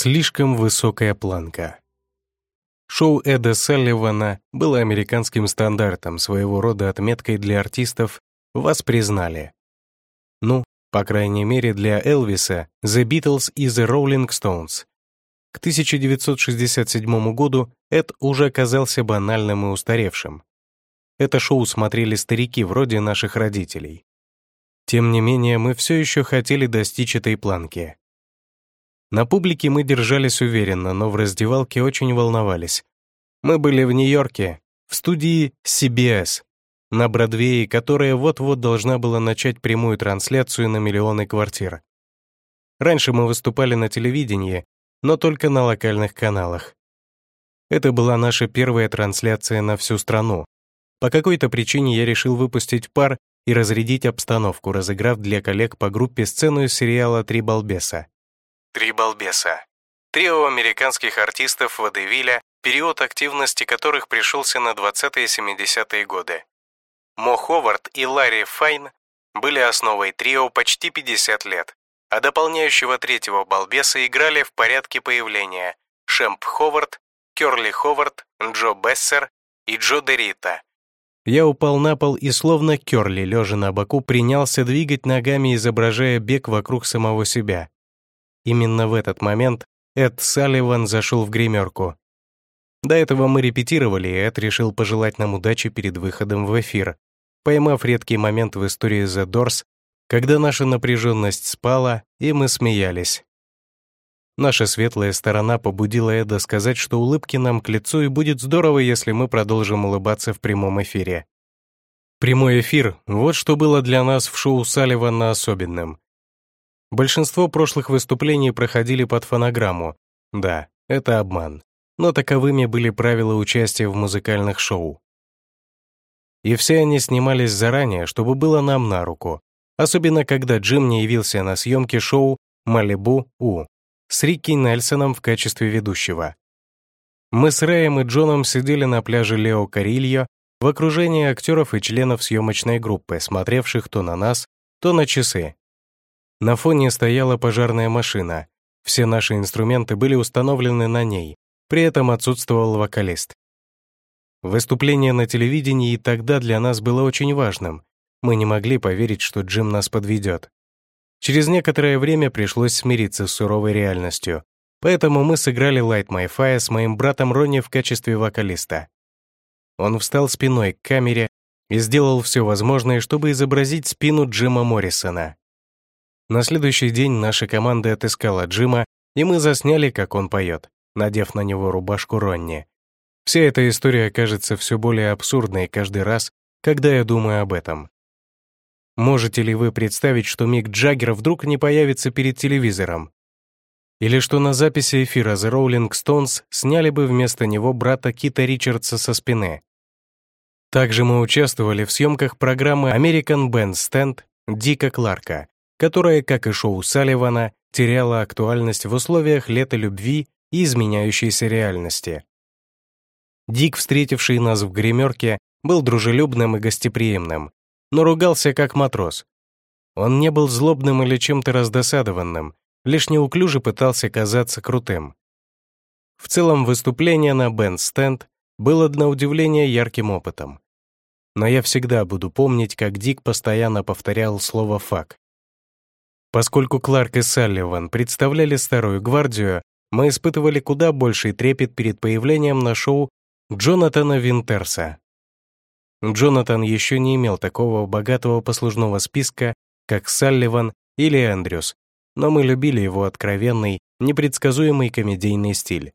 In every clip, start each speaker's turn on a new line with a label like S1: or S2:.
S1: Слишком высокая планка. Шоу Эда Салливана было американским стандартом, своего рода отметкой для артистов, вас признали. Ну, по крайней мере для Элвиса, The Beatles и The Rolling Stones. К 1967 году Эд уже казался банальным и устаревшим. Это шоу смотрели старики вроде наших родителей. Тем не менее, мы все еще хотели достичь этой планки. На публике мы держались уверенно, но в раздевалке очень волновались. Мы были в Нью-Йорке, в студии CBS, на Бродвее, которая вот-вот должна была начать прямую трансляцию на миллионы квартир. Раньше мы выступали на телевидении, но только на локальных каналах. Это была наша первая трансляция на всю страну. По какой-то причине я решил выпустить пар и разрядить обстановку, разыграв для коллег по группе сцену из сериала «Три балбеса». Три балбеса. Трио американских артистов Водевиля, период активности которых пришелся на 20-70-е годы. Мо Ховард и Ларри Файн были основой трио почти 50 лет, а дополняющего третьего балбеса играли в порядке появления Шемп Ховард, Керли Ховард, Джо Бессер и Джо Дерита. Я упал на пол и словно Керли, лежа на боку, принялся двигать ногами, изображая бег вокруг самого себя. Именно в этот момент Эд Салливан зашел в гримерку. До этого мы репетировали, и Эд решил пожелать нам удачи перед выходом в эфир, поймав редкий момент в истории The Doors, когда наша напряженность спала, и мы смеялись. Наша светлая сторона побудила Эда сказать, что улыбки нам к лицу, и будет здорово, если мы продолжим улыбаться в прямом эфире. Прямой эфир — вот что было для нас в шоу Салливана особенным. Большинство прошлых выступлений проходили под фонограмму. Да, это обман. Но таковыми были правила участия в музыкальных шоу. И все они снимались заранее, чтобы было нам на руку. Особенно, когда Джим не явился на съемке шоу «Малибу У» с Рикки Нельсоном в качестве ведущего. Мы с Рэем и Джоном сидели на пляже Лео Карильо в окружении актеров и членов съемочной группы, смотревших то на нас, то на часы, на фоне стояла пожарная машина. Все наши инструменты были установлены на ней, при этом отсутствовал вокалист. Выступление на телевидении тогда для нас было очень важным. Мы не могли поверить, что Джим нас подведет. Через некоторое время пришлось смириться с суровой реальностью, поэтому мы сыграли Light My Fire с моим братом Ронни в качестве вокалиста. Он встал спиной к камере и сделал все возможное, чтобы изобразить спину Джима Моррисона. На следующий день наша команда отыскала Джима, и мы засняли, как он поет, надев на него рубашку Ронни. Вся эта история кажется все более абсурдной каждый раз, когда я думаю об этом. Можете ли вы представить, что Мик Джаггер вдруг не появится перед телевизором? Или что на записи эфира The Rolling Stones сняли бы вместо него брата Кита Ричардса со спины? Также мы участвовали в съемках программы American Bandstand Дика Кларка, которое, как и шоу Салливана, теряло актуальность в условиях лета любви и изменяющейся реальности. Дик, встретивший нас в гримерке, был дружелюбным и гостеприимным, но ругался как матрос. Он не был злобным или чем-то раздосадованным, лишь неуклюже пытался казаться крутым. В целом, выступление на бенд-стенд было на удивление ярким опытом. Но я всегда буду помнить, как Дик постоянно повторял слово «фак». Поскольку Кларк и Салливан представляли Старую Гвардию, мы испытывали куда больший трепет перед появлением на шоу Джонатана Винтерса. Джонатан еще не имел такого богатого послужного списка, как Салливан или Эндрюс, но мы любили его откровенный, непредсказуемый комедийный стиль.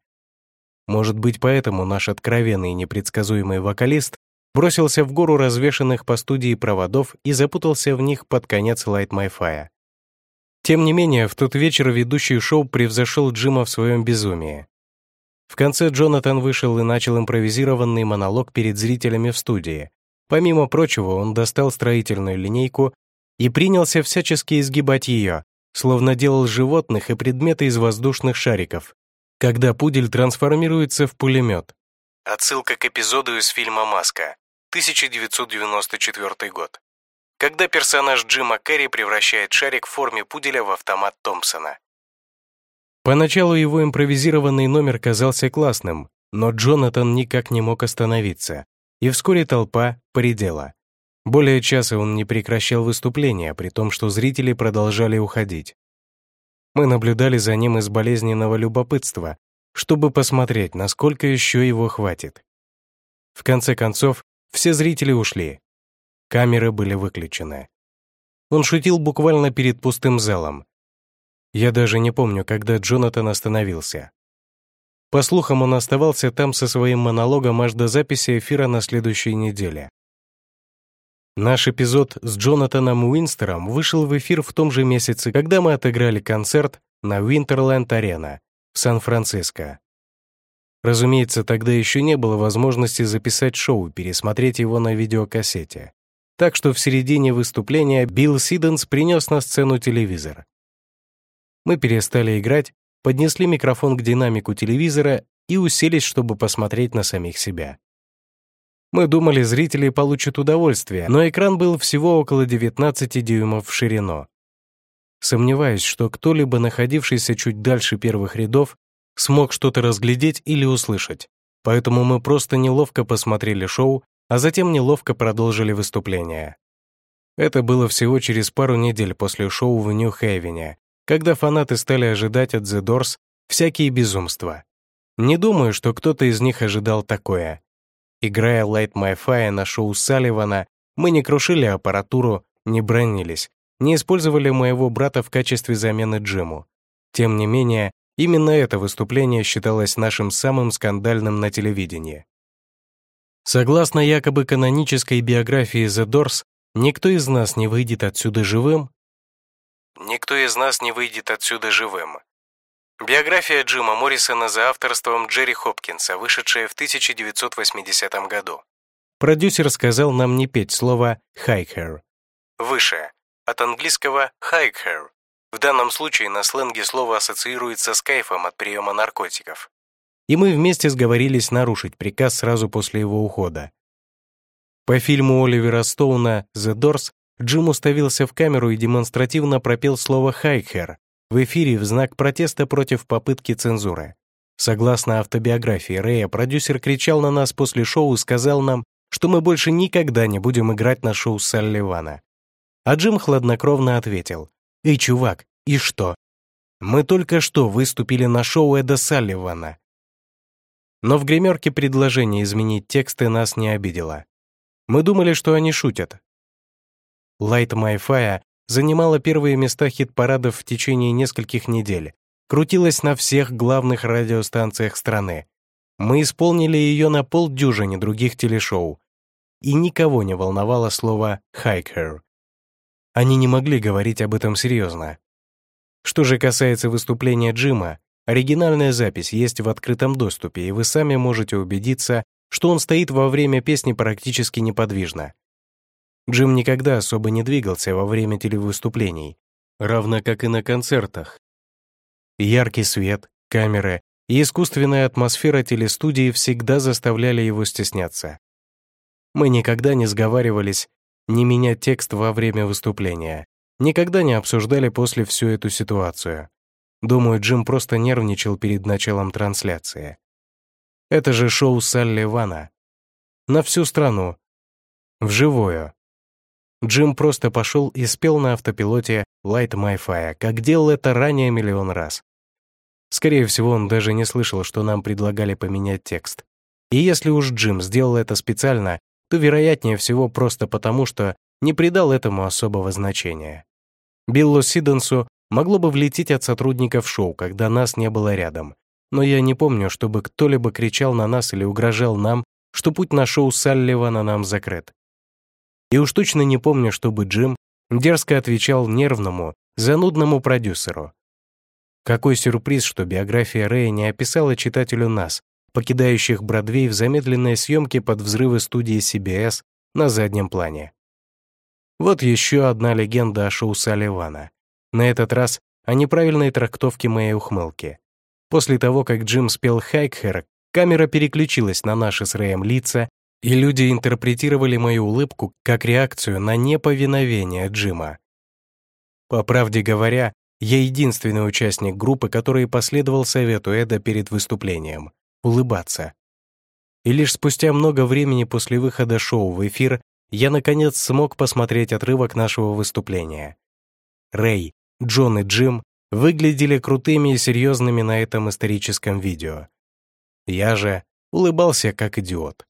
S1: Может быть, поэтому наш откровенный и непредсказуемый вокалист бросился в гору развешанных по студии проводов и запутался в них под конец Light My Fire. Тем не менее, в тот вечер ведущий шоу превзошел Джима в своем безумии. В конце Джонатан вышел и начал импровизированный монолог перед зрителями в студии. Помимо прочего, он достал строительную линейку и принялся всячески изгибать ее, словно делал животных и предметы из воздушных шариков, когда пудель трансформируется в пулемет. Отсылка к эпизоду из фильма «Маска», 1994 год когда персонаж Джима Керри превращает шарик в форме пуделя в автомат Томпсона. Поначалу его импровизированный номер казался классным, но Джонатан никак не мог остановиться, и вскоре толпа поредела. Более часа он не прекращал выступления, при том, что зрители продолжали уходить. Мы наблюдали за ним из болезненного любопытства, чтобы посмотреть, насколько еще его хватит. В конце концов, все зрители ушли. Камеры были выключены. Он шутил буквально перед пустым залом. Я даже не помню, когда Джонатан остановился. По слухам, он оставался там со своим монологом аж до записи эфира на следующей неделе. Наш эпизод с Джонатаном Уинстером вышел в эфир в том же месяце, когда мы отыграли концерт на Винтерленд-арена в Сан-Франциско. Разумеется, тогда еще не было возможности записать шоу пересмотреть его на видеокассете. Так что в середине выступления Билл Сиденс принес на сцену телевизор. Мы перестали играть, поднесли микрофон к динамику телевизора и уселись, чтобы посмотреть на самих себя. Мы думали, зрители получат удовольствие, но экран был всего около 19 дюймов в ширину. Сомневаюсь, что кто-либо, находившийся чуть дальше первых рядов, смог что-то разглядеть или услышать. Поэтому мы просто неловко посмотрели шоу, а затем неловко продолжили выступление. Это было всего через пару недель после шоу в Нью-Хейвене, когда фанаты стали ожидать от The Doors всякие безумства. Не думаю, что кто-то из них ожидал такое. Играя Light My Fire на шоу Салливана, мы не крушили аппаратуру, не бронились, не использовали моего брата в качестве замены Джиму. Тем не менее, Именно это выступление считалось нашим самым скандальным на телевидении. Согласно якобы канонической биографии The Doors, никто из нас не выйдет отсюда живым. Никто из нас не выйдет отсюда живым. Биография Джима Моррисона за авторством Джерри Хопкинса, вышедшая в 1980 году. Продюсер сказал нам не петь слово «high hair» — «выше», от английского «high hair» В данном случае на сленге слово ассоциируется с кайфом от приема наркотиков. И мы вместе сговорились нарушить приказ сразу после его ухода. По фильму Оливера Стоуна «The Doors» Джим уставился в камеру и демонстративно пропел слово «хайхер» в эфире в знак протеста против попытки цензуры. Согласно автобиографии Рэя, продюсер кричал на нас после шоу и сказал нам, что мы больше никогда не будем играть на шоу Салливана. А Джим хладнокровно ответил, «Эй, чувак, и что? Мы только что выступили на шоу Эда Салливана». Но в гримерке предложение изменить тексты нас не обидело. Мы думали, что они шутят. Light My Fire занимала первые места хит-парадов в течение нескольких недель, крутилась на всех главных радиостанциях страны. Мы исполнили ее на полдюжине других телешоу. И никого не волновало слово «хайкер». Они не могли говорить об этом серьезно. Что же касается выступления Джима, оригинальная запись есть в открытом доступе, и вы сами можете убедиться, что он стоит во время песни практически неподвижно. Джим никогда особо не двигался во время телевыступлений, равно как и на концертах. Яркий свет, камеры и искусственная атмосфера телестудии всегда заставляли его стесняться. Мы никогда не сговаривались не менять текст во время выступления. Никогда не обсуждали после всю эту ситуацию. Думаю, Джим просто нервничал перед началом трансляции. Это же шоу Салли Вана. На всю страну. Вживую. Джим просто пошел и спел на автопилоте Light My Fire, как делал это ранее миллион раз. Скорее всего, он даже не слышал, что нам предлагали поменять текст. И если уж Джим сделал это специально, то вероятнее всего просто потому, что не придал этому особого значения. Биллу Сиденсу могло бы влететь от сотрудников шоу, когда нас не было рядом, но я не помню, чтобы кто-либо кричал на нас или угрожал нам, что путь на шоу Салливана нам закрыт. И уж точно не помню, чтобы Джим дерзко отвечал нервному, занудному продюсеру. Какой сюрприз, что биография Рэя не описала читателю нас, покидающих Бродвей в замедленной съемке под взрывы студии CBS на заднем плане. Вот еще одна легенда о шоу Салливана. На этот раз о неправильной трактовке моей ухмылки. После того, как Джим спел «Хайкхер», камера переключилась на наши с Рэем лица, и люди интерпретировали мою улыбку как реакцию на неповиновение Джима. По правде говоря, Я единственный участник группы, который последовал совету Эда перед выступлением — улыбаться. И лишь спустя много времени после выхода шоу в эфир я, наконец, смог посмотреть отрывок нашего выступления. Рэй, Джон и Джим выглядели крутыми и серьезными на этом историческом видео. Я же улыбался как идиот.